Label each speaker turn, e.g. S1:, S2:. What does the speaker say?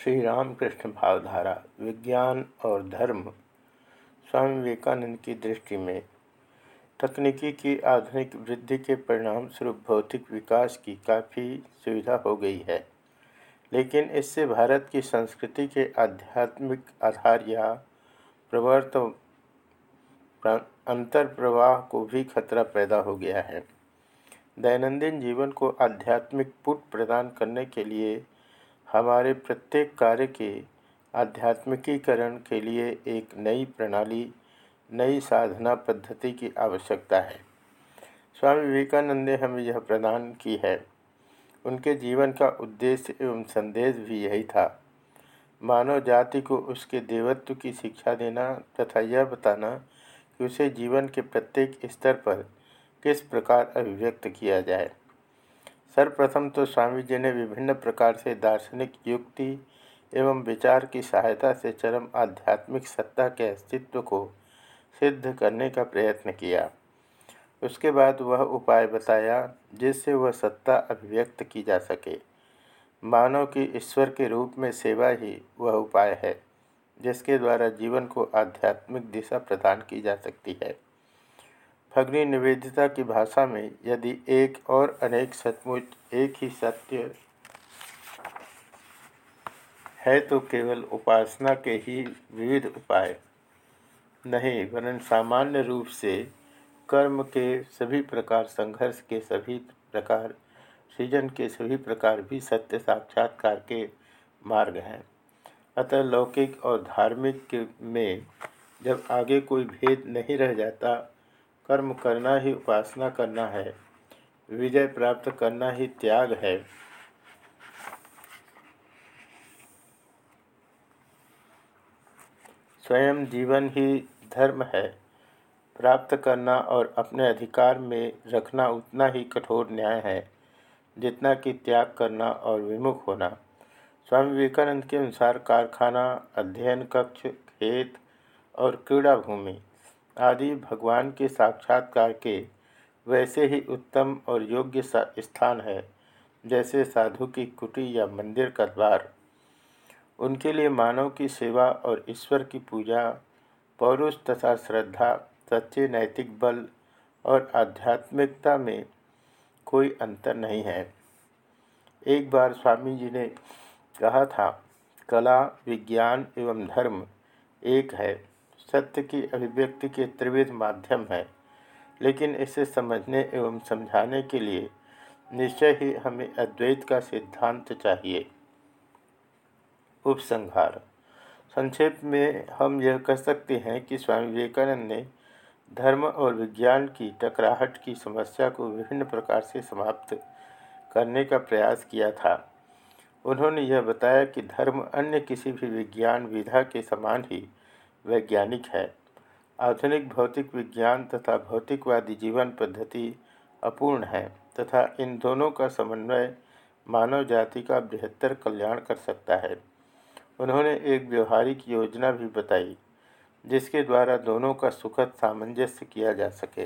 S1: श्री रामकृष्ण भावधारा, विज्ञान और धर्म स्वामी विवेकानंद की दृष्टि में तकनीकी की आधुनिक वृद्धि के परिणाम स्वरूप भौतिक विकास की काफ़ी सुविधा हो गई है। लेकिन इससे भारत की संस्कृति के आध्यात्मिक आधार या प्रवर्त अंतर प्रवाह को भी खतरा पैदा हो गया है। दैनंदिन जीवन को आध्यात्मिक पुट प्रदान करने के लिए हमारे प्रत्येक कार्य के आध्यात्मिकीकरण के लिए एक नई प्रणाली, नई साधना पद्धति की आवश्यकता है। स्वामी विवेकानंद ने हमें यह प्रदान की है। उनके जीवन का उद्देश्य एवं संदेश भी यही था। मानव जाति को उसके देवत्व की शिक्षा देना तथा यह बताना कि उसे जीवन के प्रत्येक स्तर पर किस प्रकार अभिव्यक्त किया जाए। सर्वप्रथम तो स्वामी जी ने विभिन्न प्रकार से दार्शनिक युक्ति एवं विचार की सहायता से चरम आध्यात्मिक सत्ता के अस्तित्व को सिद्ध करने का प्रयत्न किया। उसके बाद वह उपाय बताया जिससे वह सत्ता अभिव्यक्त की जा सके। मानव की ईश्वर के रूप में सेवा ही वह उपाय है, जिसके द्वारा जीवन को आध्यात्मिक दिशा प्रदान की जा सकती है। भगनी निवेदिता की भाषा में यदि एक और अनेक सचमुच एक ही सत्य है तो केवल उपासना के ही विविध उपाय। नहीं, वरन सामान्य रूप से कर्म के सभी प्रकार, संघर्ष के सभी प्रकार, सृजन के सभी प्रकार भी सत्य साक्षात्कार के मार्ग हैं। अतः लौकिक और धार्मिक में जब आगे कोई भेद नहीं रह जाता कर्म करना ही उपासना करना है, विजय प्राप्त करना ही त्याग है। स्वयं जीवन ही धर्म है, प्राप्त करना और अपने अधिकार में रखना उतना ही कठोर न्याय है, जितना कि त्याग करना और विमुख होना। स्वामी विवेकानंद के अनुसार कारखाना, अध्ययन कक्ष, खेत और क्रीड़ा भूमि आदि भगवान के साक्षात्कार के वैसे ही उत्तम और योग्य स्थान है, जैसे साधु की कुटी या मंदिर का द्वार। उनके लिए मानव की सेवा और ईश्वर की पूजा, पौरुष तथा श्रद्धा, सच्चे नैतिक बल और आध्यात्मिकता में कोई अंतर नहीं है। एक बार स्वामी जी ने कहा था, कला, विज्ञान एवं धर्म एक है। सत्य की अभिव्यक्ति के त्रिविध माध्यम है। लेकिन इसे समझने एवं समझाने के लिए निश्चय ही हमें अद्वैत का सिद्धांत चाहिए। उपसंहार। संक्षेप में हम यह कह सकते हैं कि स्वामी विवेकानंद ने धर्म और विज्ञान की टकराहट की समस्या को विभिन्न प्रकार से समाप्त करने का प्रयास किया था। उन्होंने यह बताया कि धर्म अन्य किसी भी विज्ञान, विधा के समान ही वैज्ञानिक है। आधुनिक भौतिक विज्ञान तथा भौतिकवादी जीवन पद्धति अपूर्ण है तथा इन दोनों का समन्वय मानव जाति का बेहतर कल्याण कर सकता है। उन्होंने एक व्यवहारिक योजना भी बताई, जिसके द्वारा दोनों का सुखद सामंजस्य किया जा सके।